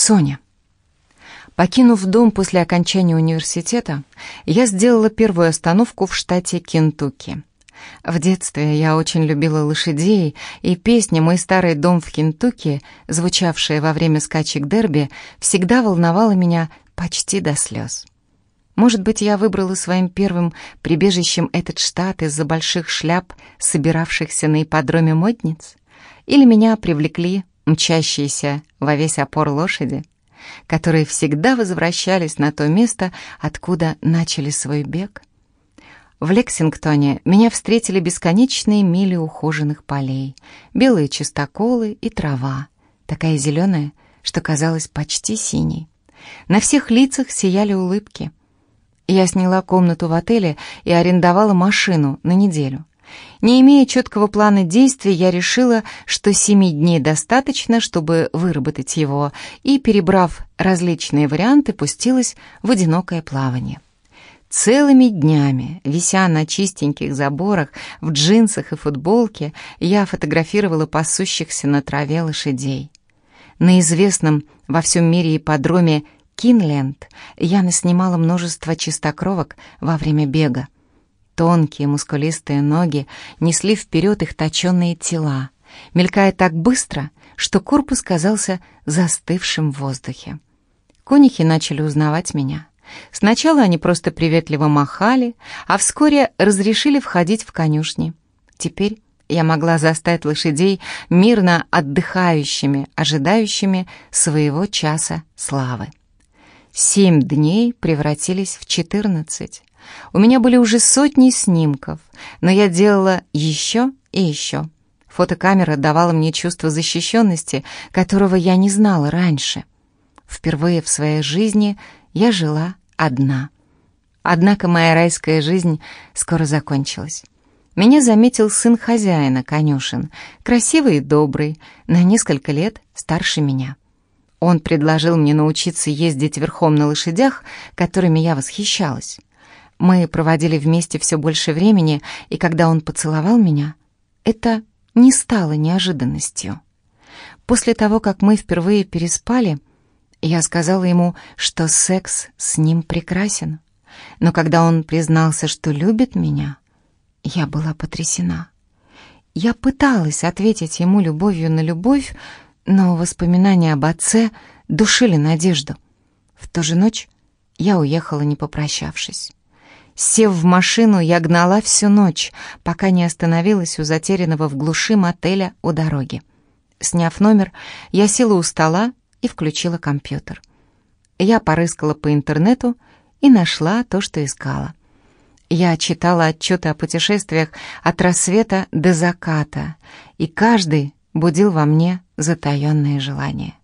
Соня. Покинув дом после окончания университета, я сделала первую остановку в штате Кентукки. В детстве я очень любила лошадей, и песня «Мой старый дом в Кентукки», звучавшая во время скачек дерби, всегда волновала меня почти до слез. Может быть, я выбрала своим первым прибежищем этот штат из-за больших шляп, собиравшихся на ипподроме модниц? Или меня привлекли мчащиеся во весь опор лошади, которые всегда возвращались на то место, откуда начали свой бег? В Лексингтоне меня встретили бесконечные мили ухоженных полей, белые чистоколы и трава, такая зеленая, что казалась почти синей. На всех лицах сияли улыбки. Я сняла комнату в отеле и арендовала машину на неделю. Не имея четкого плана действий, я решила, что семи дней достаточно, чтобы выработать его, и, перебрав различные варианты, пустилась в одинокое плавание. Целыми днями, вися на чистеньких заборах, в джинсах и футболке, я фотографировала пасущихся на траве лошадей. На известном во всем мире ипподроме Кинленд я наснимала множество чистокровок во время бега. Тонкие мускулистые ноги несли вперед их точенные тела, мелькая так быстро, что корпус казался застывшим в воздухе. Конихи начали узнавать меня. Сначала они просто приветливо махали, а вскоре разрешили входить в конюшни. Теперь я могла застать лошадей мирно отдыхающими, ожидающими своего часа славы. Семь дней превратились в четырнадцать. У меня были уже сотни снимков, но я делала еще и еще. Фотокамера давала мне чувство защищенности, которого я не знала раньше. Впервые в своей жизни я жила одна. Однако моя райская жизнь скоро закончилась. Меня заметил сын хозяина, конюшен, красивый и добрый, на несколько лет старше меня. Он предложил мне научиться ездить верхом на лошадях, которыми я восхищалась. Мы проводили вместе все больше времени, и когда он поцеловал меня, это не стало неожиданностью. После того, как мы впервые переспали, я сказала ему, что секс с ним прекрасен. Но когда он признался, что любит меня, я была потрясена. Я пыталась ответить ему любовью на любовь, но воспоминания об отце душили надежду. В ту же ночь я уехала, не попрощавшись. Сев в машину, я гнала всю ночь, пока не остановилась у затерянного в глуши мотеля у дороги. Сняв номер, я села у стола и включила компьютер. Я порыскала по интернету и нашла то, что искала. Я читала отчеты о путешествиях от рассвета до заката, и каждый будил во мне затаенные желания.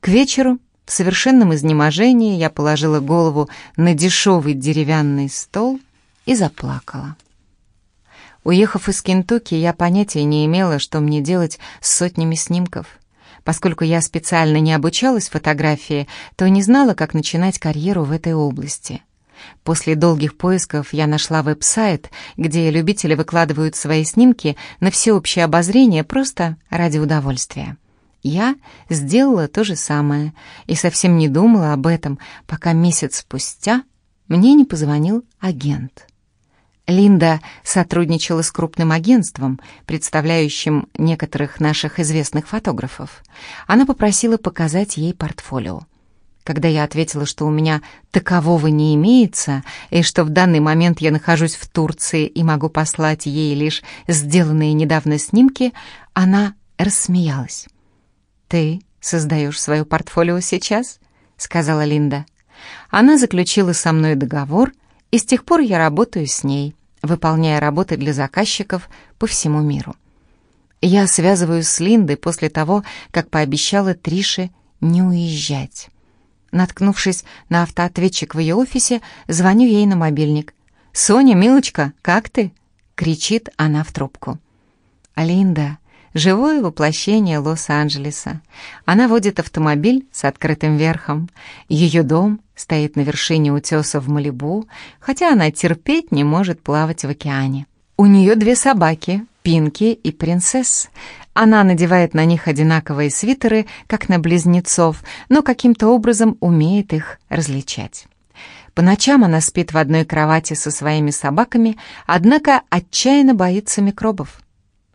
К вечеру, в совершенном изнеможении, я положила голову на дешевый деревянный стол и заплакала. Уехав из Кентукки, я понятия не имела, что мне делать с сотнями снимков. Поскольку я специально не обучалась фотографии, то не знала, как начинать карьеру в этой области. После долгих поисков я нашла веб-сайт, где любители выкладывают свои снимки на всеобщее обозрение просто ради удовольствия. Я сделала то же самое и совсем не думала об этом, пока месяц спустя мне не позвонил агент. Линда сотрудничала с крупным агентством, представляющим некоторых наших известных фотографов. Она попросила показать ей портфолио. Когда я ответила, что у меня такового не имеется, и что в данный момент я нахожусь в Турции и могу послать ей лишь сделанные недавно снимки, она рассмеялась. «Ты создаешь свое портфолио сейчас?» — сказала Линда. Она заключила со мной договор, и с тех пор я работаю с ней выполняя работы для заказчиков по всему миру. Я связываюсь с Линдой после того, как пообещала Трише не уезжать. Наткнувшись на автоответчик в ее офисе, звоню ей на мобильник. «Соня, милочка, как ты?» — кричит она в трубку. «Линда, живое воплощение Лос-Анджелеса. Она водит автомобиль с открытым верхом. Ее дом стоит на вершине утеса в Малибу, хотя она терпеть не может плавать в океане. У нее две собаки, Пинки и Принцесс. Она надевает на них одинаковые свитеры, как на близнецов, но каким-то образом умеет их различать. По ночам она спит в одной кровати со своими собаками, однако отчаянно боится микробов.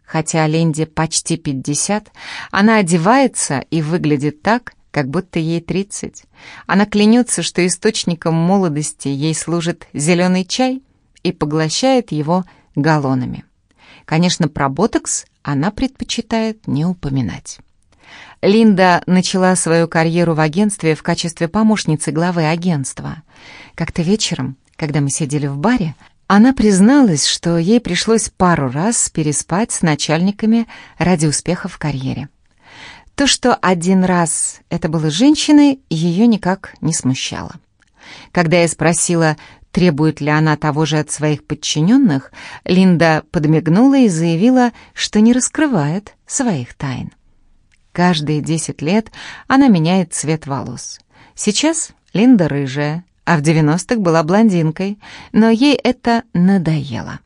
Хотя Ленде почти 50, она одевается и выглядит так, как будто ей 30. Она клянется, что источником молодости ей служит зеленый чай и поглощает его галлонами. Конечно, про ботокс она предпочитает не упоминать. Линда начала свою карьеру в агентстве в качестве помощницы главы агентства. Как-то вечером, когда мы сидели в баре, она призналась, что ей пришлось пару раз переспать с начальниками ради успеха в карьере. То, что один раз это было женщиной, ее никак не смущало. Когда я спросила, требует ли она того же от своих подчиненных, Линда подмигнула и заявила, что не раскрывает своих тайн. Каждые десять лет она меняет цвет волос. Сейчас Линда рыжая, а в 90-х была блондинкой, но ей это надоело.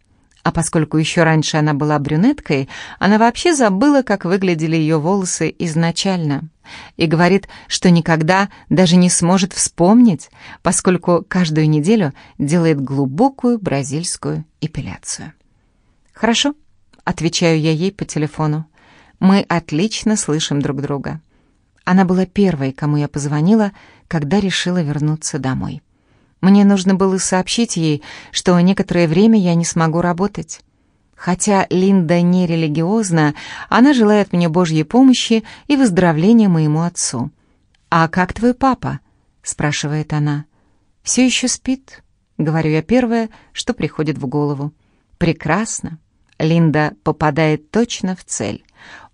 А поскольку еще раньше она была брюнеткой, она вообще забыла, как выглядели ее волосы изначально. И говорит, что никогда даже не сможет вспомнить, поскольку каждую неделю делает глубокую бразильскую эпиляцию. «Хорошо», — отвечаю я ей по телефону. «Мы отлично слышим друг друга». Она была первой, кому я позвонила, когда решила вернуться домой. Мне нужно было сообщить ей, что некоторое время я не смогу работать. Хотя Линда не религиозна, она желает мне Божьей помощи и выздоровления моему отцу. «А как твой папа?» — спрашивает она. «Все еще спит?» — говорю я первое, что приходит в голову. «Прекрасно». Линда попадает точно в цель.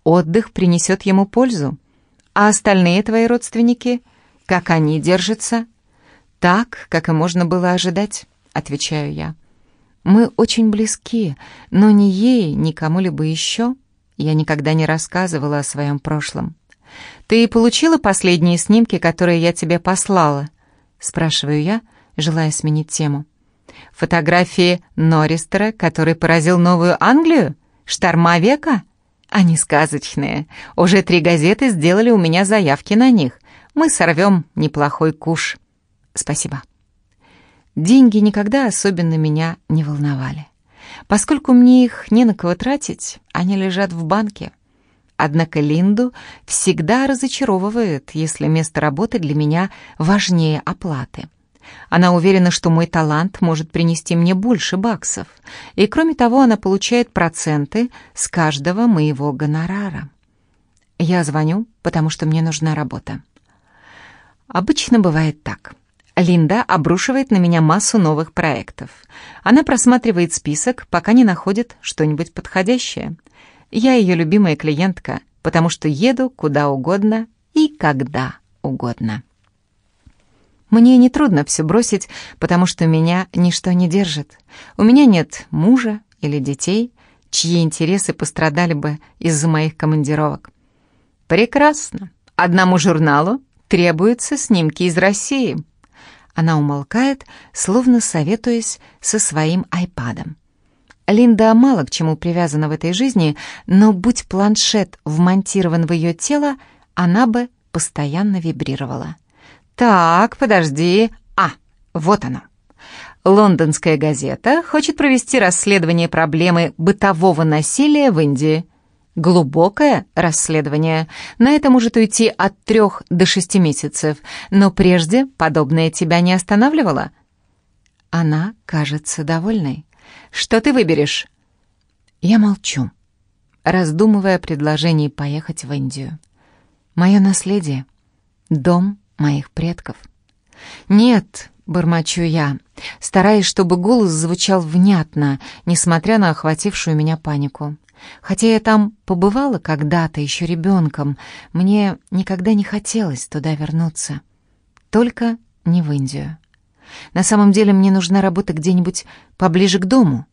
Отдых принесет ему пользу. А остальные твои родственники? Как они держатся? «Так, как и можно было ожидать», — отвечаю я. «Мы очень близки, но ни ей, ни кому-либо еще я никогда не рассказывала о своем прошлом. Ты получила последние снимки, которые я тебе послала?» — спрашиваю я, желая сменить тему. «Фотографии Норристера, который поразил Новую Англию? Шторма века?» Они сказочные. Уже три газеты сделали у меня заявки на них. Мы сорвем неплохой куш. Спасибо. Деньги никогда особенно меня не волновали. Поскольку мне их не на кого тратить, они лежат в банке. Однако Линду всегда разочаровывает, если место работы для меня важнее оплаты. Она уверена, что мой талант может принести мне больше баксов. И кроме того, она получает проценты с каждого моего гонорара. Я звоню, потому что мне нужна работа. Обычно бывает так. Линда обрушивает на меня массу новых проектов. Она просматривает список, пока не находит что-нибудь подходящее. Я ее любимая клиентка, потому что еду куда угодно и когда угодно. Мне нетрудно все бросить, потому что меня ничто не держит. У меня нет мужа или детей, чьи интересы пострадали бы из-за моих командировок. Прекрасно. Одному журналу требуются снимки из России. Она умолкает, словно советуясь со своим айпадом. Линда мало к чему привязана в этой жизни, но будь планшет вмонтирован в ее тело, она бы постоянно вибрировала. «Так, подожди. А, вот оно». Лондонская газета хочет провести расследование проблемы бытового насилия в Индии. Глубокое расследование. На это может уйти от трех до шести месяцев, но прежде подобное тебя не останавливало? Она кажется довольной. Что ты выберешь? Я молчу, раздумывая о предложении поехать в Индию. Мое наследие, дом моих предков. Нет, бормочу я, стараясь, чтобы голос звучал внятно, несмотря на охватившую меня панику. Хотя я там побывала когда-то еще ребенком, мне никогда не хотелось туда вернуться. Только не в Индию. На самом деле мне нужна работа где-нибудь поближе к дому.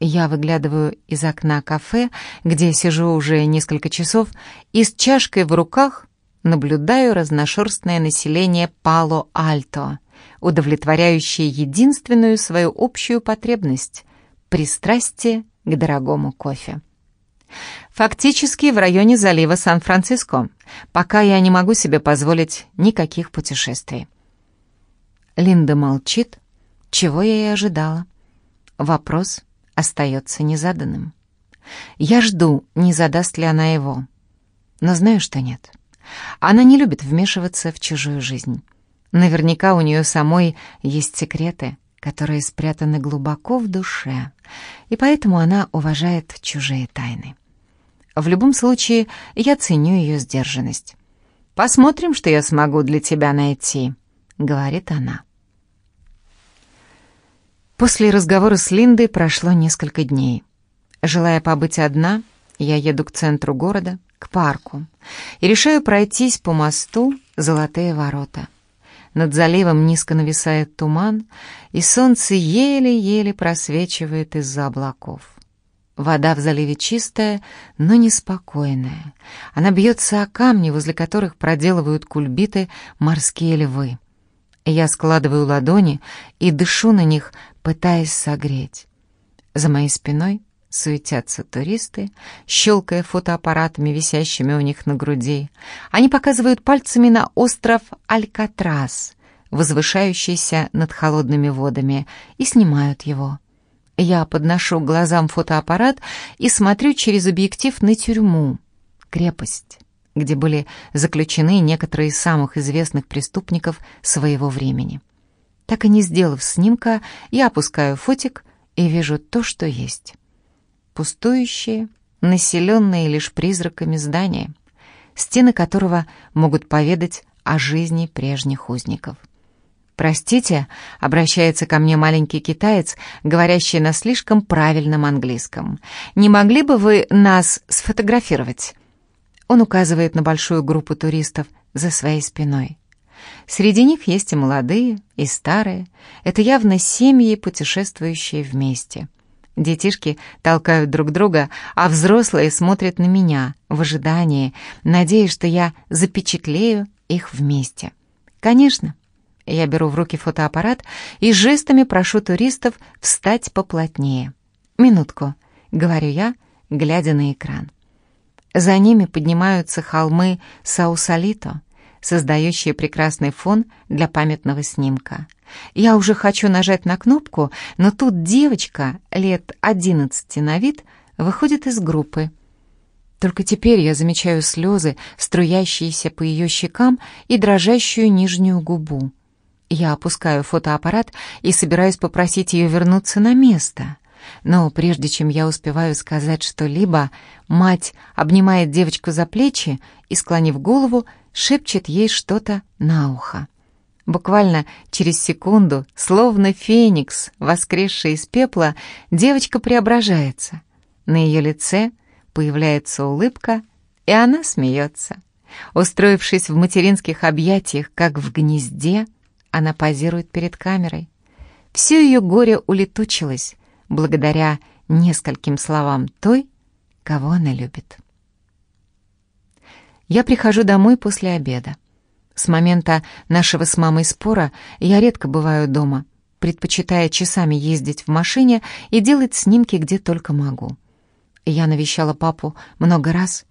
Я выглядываю из окна кафе, где сижу уже несколько часов, и с чашкой в руках наблюдаю разношерстное население Пало-Альто, удовлетворяющее единственную свою общую потребность — пристрастие к дорогому кофе. Фактически в районе залива Сан-Франциско, пока я не могу себе позволить никаких путешествий. Линда молчит, чего я и ожидала. Вопрос остается незаданным. Я жду, не задаст ли она его. Но знаю, что нет. Она не любит вмешиваться в чужую жизнь. Наверняка у нее самой есть секреты, которые спрятаны глубоко в душе, и поэтому она уважает чужие тайны. В любом случае, я ценю ее сдержанность. «Посмотрим, что я смогу для тебя найти», — говорит она. После разговора с Линдой прошло несколько дней. Желая побыть одна, я еду к центру города, к парку, и решаю пройтись по мосту «Золотые ворота». Над заливом низко нависает туман, и солнце еле-еле просвечивает из-за облаков. Вода в заливе чистая, но неспокойная. Она бьется о камни, возле которых проделывают кульбиты морские львы. Я складываю ладони и дышу на них, пытаясь согреть. За моей спиной суетятся туристы, щелкая фотоаппаратами, висящими у них на груди. Они показывают пальцами на остров Алькатрас, возвышающийся над холодными водами, и снимают его. Я подношу глазам фотоаппарат и смотрю через объектив на тюрьму, крепость, где были заключены некоторые из самых известных преступников своего времени. Так и не сделав снимка, я опускаю фотик и вижу то, что есть. Пустующие, населенные лишь призраками здания, стены которого могут поведать о жизни прежних узников. «Простите», — обращается ко мне маленький китаец, говорящий на слишком правильном английском, «не могли бы вы нас сфотографировать?» Он указывает на большую группу туристов за своей спиной. Среди них есть и молодые, и старые. Это явно семьи, путешествующие вместе. Детишки толкают друг друга, а взрослые смотрят на меня в ожидании, надеясь, что я запечатлею их вместе. Конечно, я беру в руки фотоаппарат и жестами прошу туристов встать поплотнее. «Минутку», — говорю я, глядя на экран. За ними поднимаются холмы Саусалито — создающие прекрасный фон для памятного снимка. Я уже хочу нажать на кнопку, но тут девочка лет 11 на вид выходит из группы. Только теперь я замечаю слезы, струящиеся по ее щекам и дрожащую нижнюю губу. Я опускаю фотоаппарат и собираюсь попросить ее вернуться на место. Но прежде чем я успеваю сказать что-либо, мать обнимает девочку за плечи и, склонив голову, шепчет ей что-то на ухо. Буквально через секунду, словно феникс, воскресший из пепла, девочка преображается. На ее лице появляется улыбка, и она смеется. Устроившись в материнских объятиях, как в гнезде, она позирует перед камерой. Все ее горе улетучилось благодаря нескольким словам той, кого она любит. Я прихожу домой после обеда. С момента нашего с мамой спора я редко бываю дома, предпочитая часами ездить в машине и делать снимки где только могу. Я навещала папу много раз.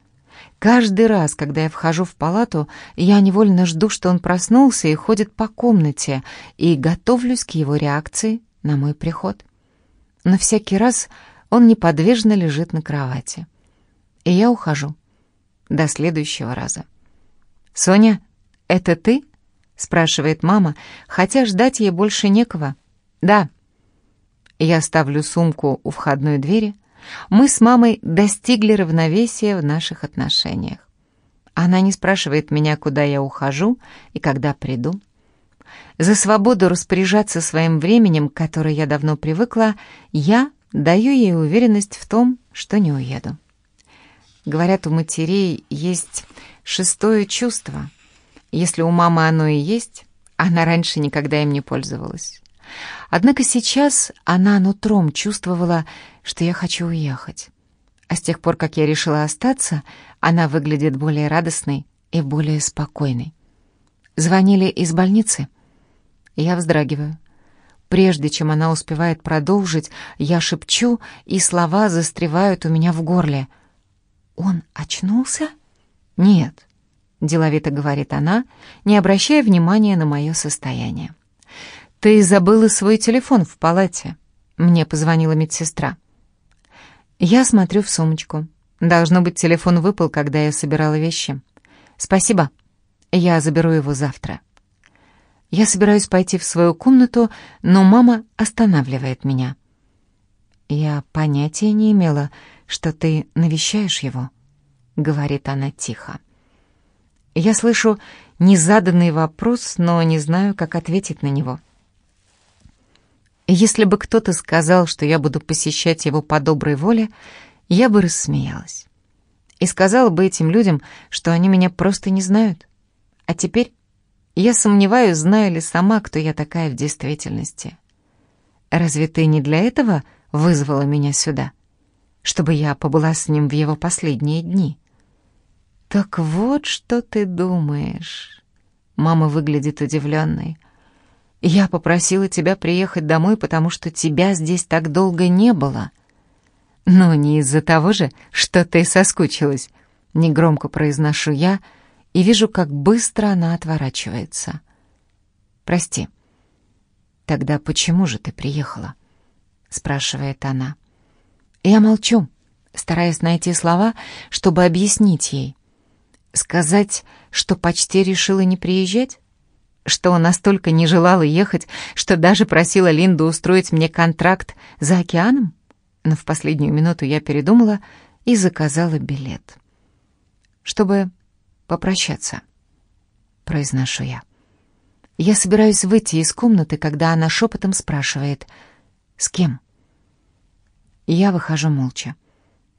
Каждый раз, когда я вхожу в палату, я невольно жду, что он проснулся и ходит по комнате, и готовлюсь к его реакции на мой приход. Но всякий раз он неподвижно лежит на кровати. И я ухожу. До следующего раза. «Соня, это ты?» — спрашивает мама, хотя ждать ей больше некого. «Да». Я ставлю сумку у входной двери. Мы с мамой достигли равновесия в наших отношениях. Она не спрашивает меня, куда я ухожу и когда приду. За свободу распоряжаться своим временем, к которой я давно привыкла, я даю ей уверенность в том, что не уеду. Говорят, у матерей есть шестое чувство. Если у мамы оно и есть, она раньше никогда им не пользовалась. Однако сейчас она нутром чувствовала, что я хочу уехать. А с тех пор, как я решила остаться, она выглядит более радостной и более спокойной. Звонили из больницы. Я вздрагиваю. Прежде чем она успевает продолжить, я шепчу, и слова застревают у меня в горле — Он очнулся? Нет, деловито говорит она, не обращая внимания на мое состояние. Ты забыла свой телефон в палате. Мне позвонила медсестра. Я смотрю в сумочку. Должно быть, телефон выпал, когда я собирала вещи. Спасибо. Я заберу его завтра. Я собираюсь пойти в свою комнату, но мама останавливает меня. Я понятия не имела, что ты навещаешь его, говорит она тихо. Я слышу незаданный вопрос, но не знаю, как ответить на него. Если бы кто-то сказал, что я буду посещать его по доброй воле, я бы рассмеялась. И сказала бы этим людям, что они меня просто не знают. А теперь я сомневаюсь, знаю ли сама, кто я такая в действительности. Разве ты не для этого вызвала меня сюда? Чтобы я побыла с ним в его последние дни? Так вот, что ты думаешь. Мама выглядит удивленной. Я попросила тебя приехать домой, потому что тебя здесь так долго не было. Но не из-за того же, что ты соскучилась. Негромко произношу я, — и вижу, как быстро она отворачивается. «Прости, тогда почему же ты приехала?» — спрашивает она. Я молчу, стараясь найти слова, чтобы объяснить ей. Сказать, что почти решила не приезжать? Что настолько не желала ехать, что даже просила Линду устроить мне контракт за океаном? Но в последнюю минуту я передумала и заказала билет. Чтобы попрощаться. Произношу я. Я собираюсь выйти из комнаты, когда она шепотом спрашивает «С кем?». Я выхожу молча.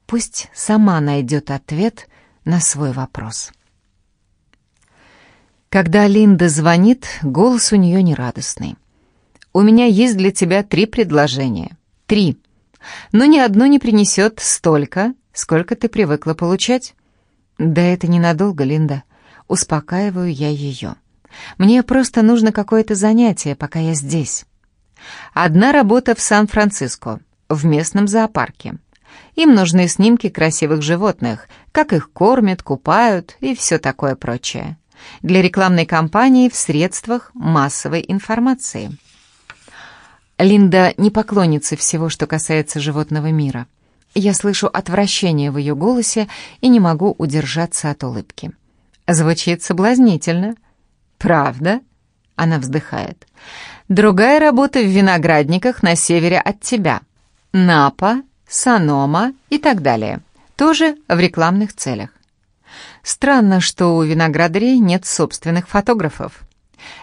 Пусть сама найдет ответ на свой вопрос. Когда Линда звонит, голос у нее нерадостный. «У меня есть для тебя три предложения. Три. Но ни одно не принесет столько, сколько ты привыкла получать. «Да это ненадолго, Линда. Успокаиваю я ее. Мне просто нужно какое-то занятие, пока я здесь. Одна работа в Сан-Франциско, в местном зоопарке. Им нужны снимки красивых животных, как их кормят, купают и все такое прочее. Для рекламной кампании в средствах массовой информации. Линда не поклонница всего, что касается животного мира. Я слышу отвращение в ее голосе и не могу удержаться от улыбки. Звучит соблазнительно. «Правда?» — она вздыхает. «Другая работа в виноградниках на севере от тебя. Напа, Санома и так далее. Тоже в рекламных целях. Странно, что у виноградарей нет собственных фотографов.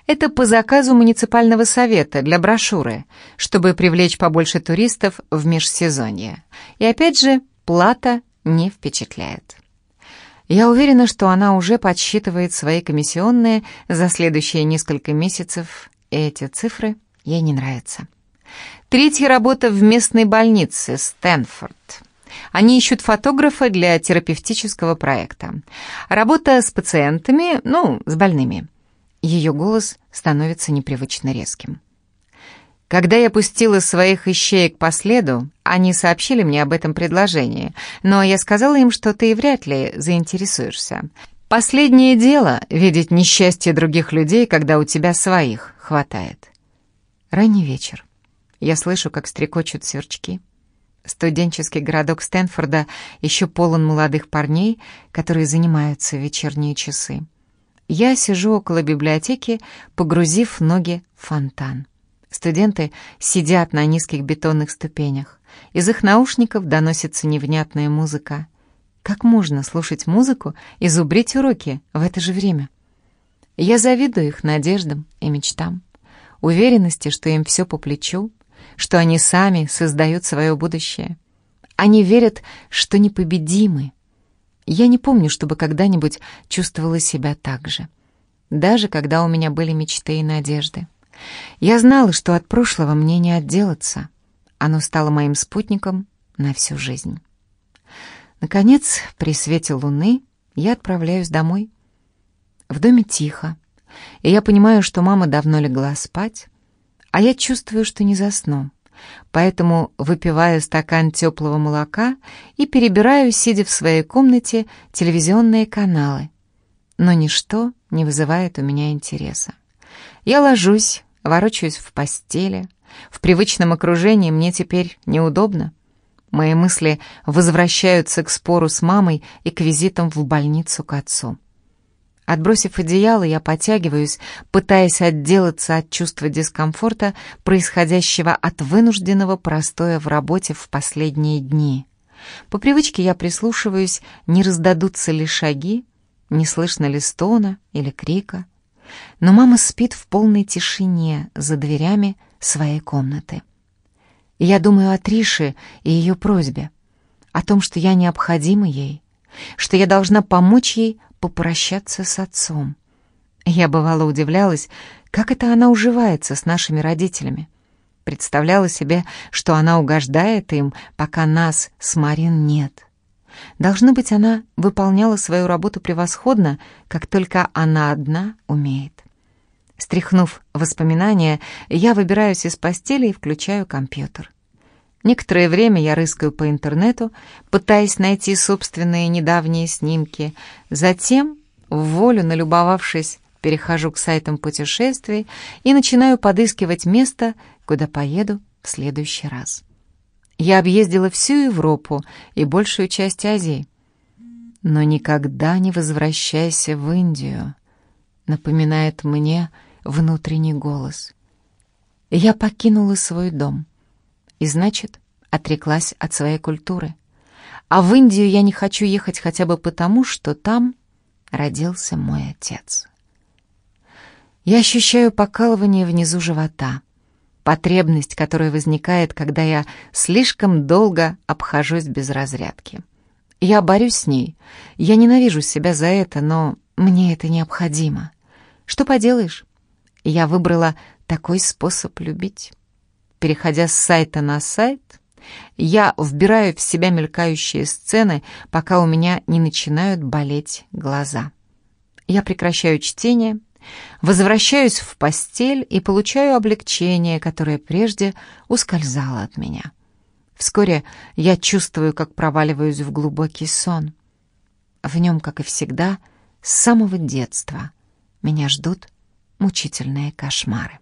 Это по заказу муниципального совета для брошюры, чтобы привлечь побольше туристов в межсезонье. И опять же, плата не впечатляет. Я уверена, что она уже подсчитывает свои комиссионные за следующие несколько месяцев, и эти цифры ей не нравятся. Третья работа в местной больнице Стэнфорд. Они ищут фотографа для терапевтического проекта. Работа с пациентами, ну, с больными. Ее голос становится непривычно резким. Когда я пустила своих ищеек по следу, они сообщили мне об этом предложении, но я сказала им, что ты вряд ли заинтересуешься. Последнее дело — видеть несчастье других людей, когда у тебя своих хватает. Ранний вечер. Я слышу, как стрекочут сверчки. Студенческий городок Стэнфорда еще полон молодых парней, которые занимаются вечерние часы. Я сижу около библиотеки, погрузив ноги в фонтан. Студенты сидят на низких бетонных ступенях. Из их наушников доносится невнятная музыка. Как можно слушать музыку и зубрить уроки в это же время? Я завидую их надеждам и мечтам, уверенности, что им все по плечу, что они сами создают свое будущее. Они верят, что непобедимы, я не помню, чтобы когда-нибудь чувствовала себя так же. Даже когда у меня были мечты и надежды. Я знала, что от прошлого мне не отделаться. Оно стало моим спутником на всю жизнь. Наконец, при свете луны я отправляюсь домой. В доме тихо, и я понимаю, что мама давно легла спать, а я чувствую, что не засну, поэтому выпиваю стакан теплого молока и перебираю, сидя в своей комнате, телевизионные каналы. Но ничто не вызывает у меня интереса. Я ложусь, ворочаюсь в постели. В привычном окружении мне теперь неудобно. Мои мысли возвращаются к спору с мамой и к визитам в больницу к отцу. Отбросив одеяло, я потягиваюсь, пытаясь отделаться от чувства дискомфорта, происходящего от вынужденного простоя в работе в последние дни. По привычке я прислушиваюсь, не раздадутся ли шаги, не слышно ли стона или крика. Но мама спит в полной тишине за дверями своей комнаты. Я думаю о Трише и ее просьбе, о том, что я необходима ей, что я должна помочь ей попрощаться с отцом. Я бывало удивлялась, как это она уживается с нашими родителями. Представляла себе, что она угождает им, пока нас с Марин нет. Должно быть, она выполняла свою работу превосходно, как только она одна умеет. Стряхнув воспоминания, я выбираюсь из постели и включаю компьютер. Некоторое время я рыскаю по интернету, пытаясь найти собственные недавние снимки. Затем, в волю налюбовавшись, перехожу к сайтам путешествий и начинаю подыскивать место, куда поеду в следующий раз. Я объездила всю Европу и большую часть Азии. Но никогда не возвращайся в Индию, напоминает мне внутренний голос. Я покинула свой дом и, значит, отреклась от своей культуры. А в Индию я не хочу ехать хотя бы потому, что там родился мой отец. Я ощущаю покалывание внизу живота — потребность, которая возникает, когда я слишком долго обхожусь без разрядки. Я борюсь с ней. Я ненавижу себя за это, но мне это необходимо. Что поделаешь? Я выбрала такой способ любить. Переходя с сайта на сайт, я вбираю в себя мелькающие сцены, пока у меня не начинают болеть глаза. Я прекращаю чтение — Возвращаюсь в постель и получаю облегчение, которое прежде ускользало от меня. Вскоре я чувствую, как проваливаюсь в глубокий сон. В нем, как и всегда, с самого детства меня ждут мучительные кошмары.